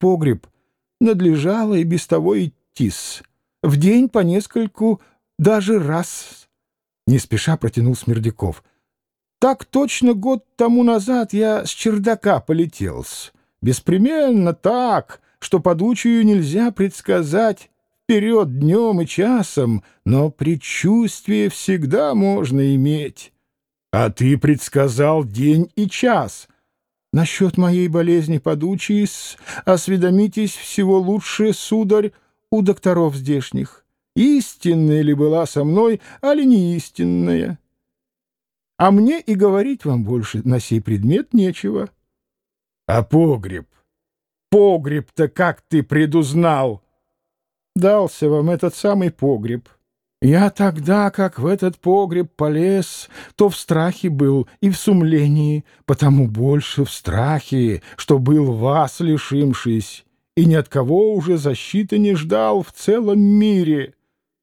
погреб надлежало и без того идти-с. В день по нескольку даже раз. Не спеша протянул Смердяков. Так точно год тому назад я с чердака полетел-с. Беспременно так, что подучую нельзя предсказать вперед днем и часом, но предчувствие всегда можно иметь. А ты предсказал день и час. Насчет моей болезни подучись, осведомитесь всего лучше, сударь, у докторов здешних. Истинная ли была со мной, а ли не истинная? А мне и говорить вам больше на сей предмет нечего. А погреб? Погреб-то как ты предузнал? Дался вам этот самый погреб. Я тогда, как в этот погреб полез, то в страхе был и в сумлении, потому больше в страхе, что был вас лишившись, и ни от кого уже защиты не ждал в целом мире.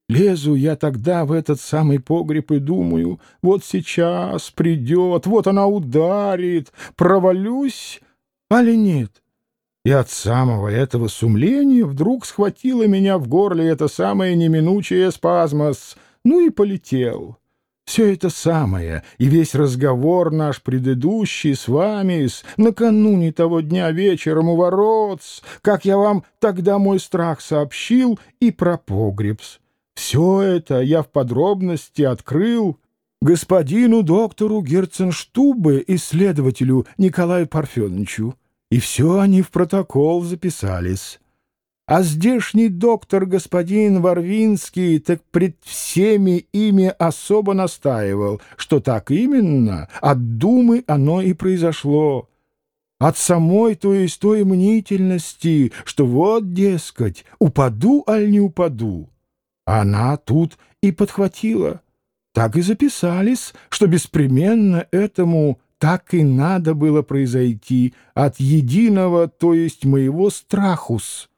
Лезу я тогда в этот самый погреб и думаю, вот сейчас придет, вот она ударит, провалюсь, али нет. И от самого этого сумления вдруг схватило меня в горле это самое неминучее спазмос, ну и полетел. Все это самое, и весь разговор наш предыдущий с вами, с накануне того дня вечером у ворот, как я вам тогда мой страх сообщил, и про погребс. Все это я в подробности открыл господину доктору Герценштубе, исследователю Николаю Парфеновичу и все они в протокол записались. А здешний доктор господин Варвинский так пред всеми ими особо настаивал, что так именно от думы оно и произошло. От самой, то есть той мнительности, что вот, дескать, упаду, аль не упаду. Она тут и подхватила. Так и записались, что беспременно этому так и надо было произойти от единого, то есть моего страхус.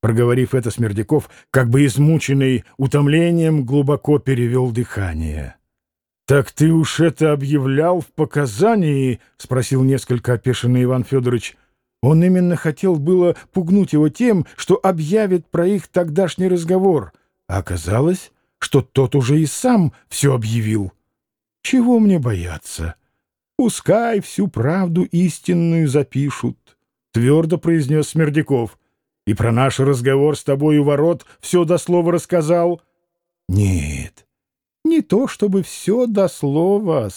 Проговорив это, Смердяков, как бы измученный утомлением, глубоко перевел дыхание. — Так ты уж это объявлял в показании? — спросил несколько опешенный Иван Федорович. Он именно хотел было пугнуть его тем, что объявит про их тогдашний разговор, а оказалось, что тот уже и сам все объявил. — Чего мне бояться? — Пускай всю правду истинную запишут, — твердо произнес Смердяков. И про наш разговор с тобой у ворот все до слова рассказал. Нет, не то чтобы все до слова.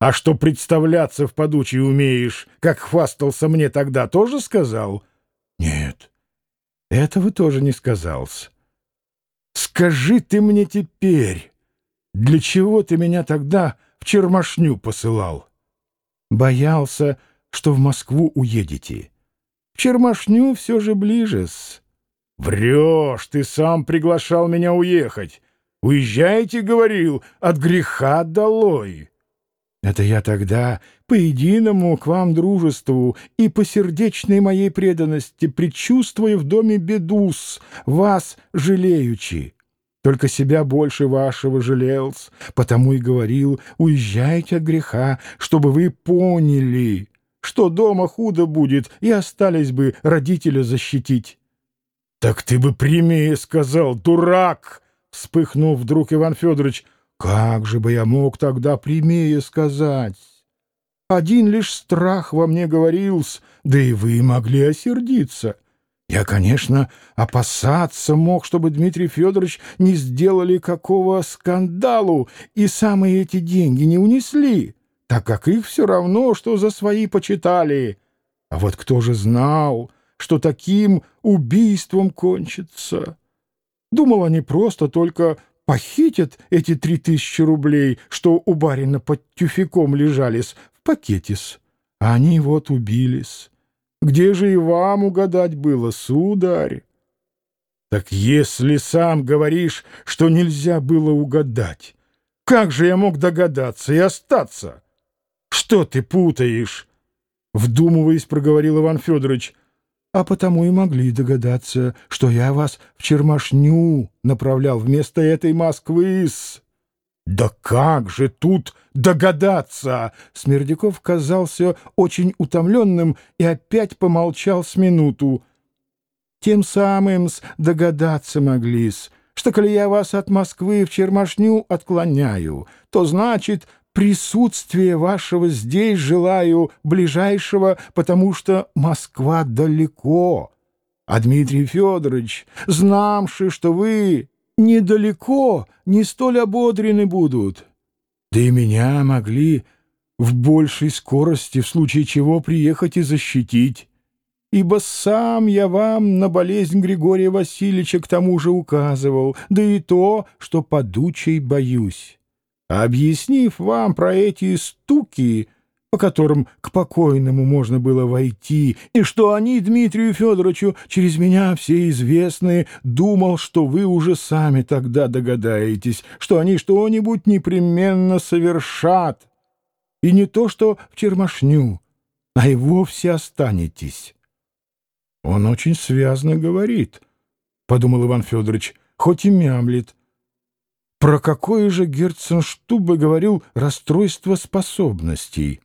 А что представляться в подучей умеешь, как хвастался мне тогда, тоже сказал? Нет, этого тоже не сказался. Скажи ты мне теперь, для чего ты меня тогда в Чермашню посылал. Боялся, что в Москву уедете. В Чермашню все же ближе-с. Врешь, ты сам приглашал меня уехать. Уезжайте, говорил, от греха долой. Это я тогда по единому к вам дружеству и по сердечной моей преданности, предчувствуя в доме бедус, вас жалеючи. Только себя больше вашего жалел, потому и говорил, уезжайте от греха, чтобы вы поняли, что дома худо будет, и остались бы родителя защитить. — Так ты бы прямее сказал, дурак! — вспыхнул вдруг Иван Федорович. — Как же бы я мог тогда прямее сказать? Один лишь страх во мне говорился, да и вы могли осердиться. Я, конечно, опасаться мог, чтобы Дмитрий Федорович не сделали какого скандалу и самые эти деньги не унесли, так как их все равно, что за свои почитали. А вот кто же знал, что таким убийством кончится? Думал, они просто только похитят эти три тысячи рублей, что у барина под тюфяком лежались в пакетис, а они вот убились. Где же и вам угадать было, сударь? Так если сам говоришь, что нельзя было угадать, как же я мог догадаться и остаться? Что ты путаешь? Вдумываясь, проговорил Иван Федорович. А потому и могли догадаться, что я вас в Чермашню направлял вместо этой Москвы-с. «Да как же тут догадаться?» Смердяков казался очень утомленным и опять помолчал с минуту. «Тем самым догадаться могли-с, что, коли я вас от Москвы в Чермашню отклоняю, то значит, присутствие вашего здесь желаю ближайшего, потому что Москва далеко. А Дмитрий Федорович, знамши, что вы недалеко, не столь ободрены будут. Да и меня могли в большей скорости, в случае чего приехать и защитить. Ибо сам я вам на болезнь Григория Васильевича к тому же указывал, да и то, что подучей боюсь. Объяснив вам про эти стуки, по которым к покойному можно было войти, и что они Дмитрию Федоровичу через меня все известные, думал, что вы уже сами тогда догадаетесь, что они что-нибудь непременно совершат, и не то что в чермашню, а и вовсе останетесь. — Он очень связно говорит, — подумал Иван Федорович, — хоть и мямлит. Про какое же Герценштубе говорил расстройство способностей?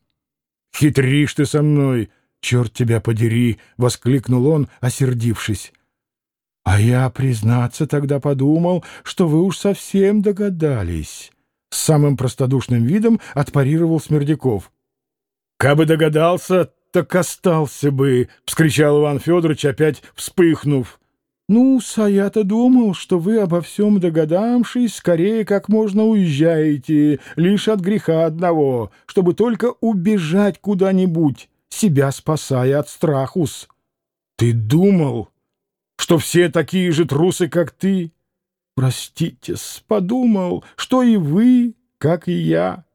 «Хитришь ты со мной, черт тебя подери!» — воскликнул он, осердившись. «А я, признаться, тогда подумал, что вы уж совсем догадались». С самым простодушным видом отпарировал Смердяков. «Кабы догадался, так остался бы!» — вскричал Иван Федорович, опять вспыхнув. «Ну, а я-то думал, что вы обо всем догадавшись, скорее как можно уезжаете, лишь от греха одного, чтобы только убежать куда-нибудь, себя спасая от страхус. Ты думал, что все такие же трусы, как ты? Простите, подумал, что и вы, как и я».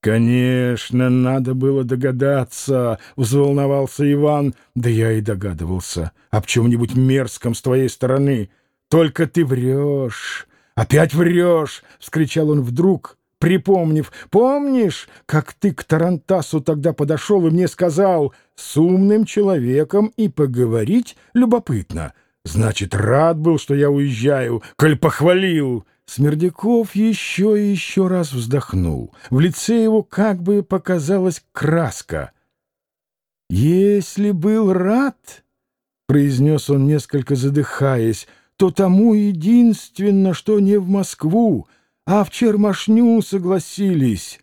«Конечно, надо было догадаться», — взволновался Иван. «Да я и догадывался. Об чем-нибудь мерзком с твоей стороны. Только ты врешь. Опять врешь!» — вскричал он вдруг, припомнив. «Помнишь, как ты к Тарантасу тогда подошел и мне сказал, с умным человеком и поговорить любопытно? Значит, рад был, что я уезжаю, коль похвалил». Смердяков еще и еще раз вздохнул. В лице его как бы показалась краска. «Если был рад, — произнес он, несколько задыхаясь, — то тому единственно, что не в Москву, а в Чермашню согласились.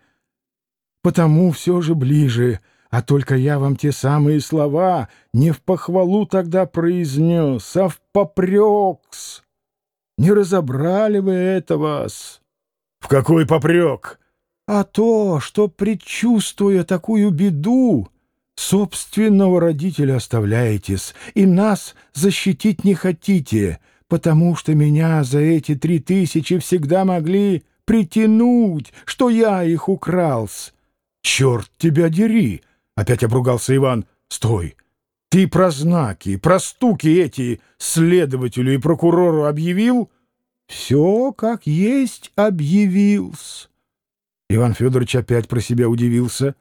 Потому все же ближе, а только я вам те самые слова не в похвалу тогда произнес, а в попрекс». Не разобрали вы это вас. — В какой попрек? — А то, что, предчувствуя такую беду, собственного родителя оставляетесь и нас защитить не хотите, потому что меня за эти три тысячи всегда могли притянуть, что я их укралс. — Черт тебя дери! — опять обругался Иван. — Стой! Ты про знаки, про стуки эти следователю и прокурору объявил? Все как есть объявился. Иван Федорович опять про себя удивился.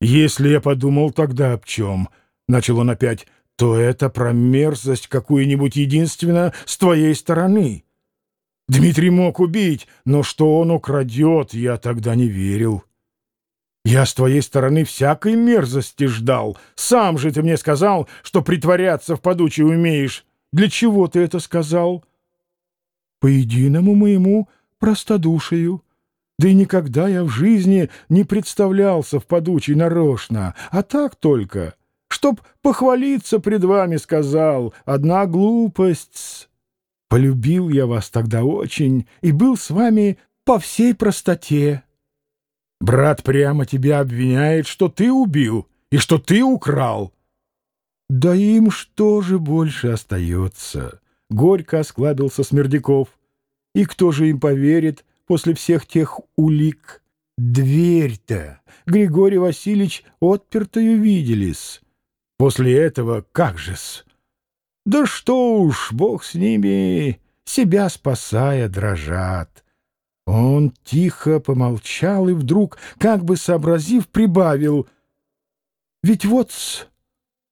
«Если я подумал тогда об чем?» — начал он опять. «То это про мерзость какую-нибудь единственно с твоей стороны. Дмитрий мог убить, но что он украдет, я тогда не верил». Я с твоей стороны всякой мерзости ждал. Сам же ты мне сказал, что притворяться в подуче умеешь. Для чего ты это сказал? По единому моему простодушию. Да и никогда я в жизни не представлялся в подучей нарочно, а так только, чтоб похвалиться пред вами сказал, одна глупость. Полюбил я вас тогда очень и был с вами по всей простоте. Брат прямо тебя обвиняет, что ты убил и что ты украл. Да им что же больше остается? Горько осклабился Смердяков. И кто же им поверит после всех тех улик? Дверь-то Григорий Васильевич отпертую виделись. После этого как же-с? Да что уж, бог с ними, себя спасая, дрожат. Он тихо помолчал и вдруг, как бы сообразив, прибавил. «Ведь вот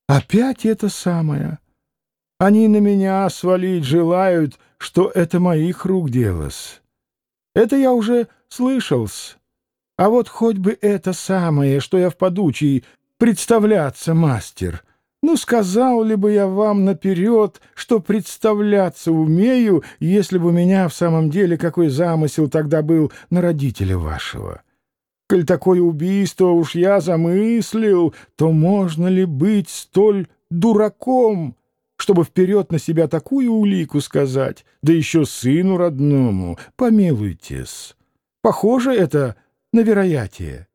опять это самое. Они на меня свалить желают, что это моих рук делос. Это я уже слышал-с. А вот хоть бы это самое, что я в подучий представляться, мастер. Ну, сказал ли бы я вам наперед, что представляться умею, если бы у меня в самом деле какой замысел тогда был на родителя вашего? Коль такое убийство уж я замыслил, то можно ли быть столь дураком, чтобы вперед на себя такую улику сказать, да еще сыну родному, помилуйтесь. Похоже это на вероятие.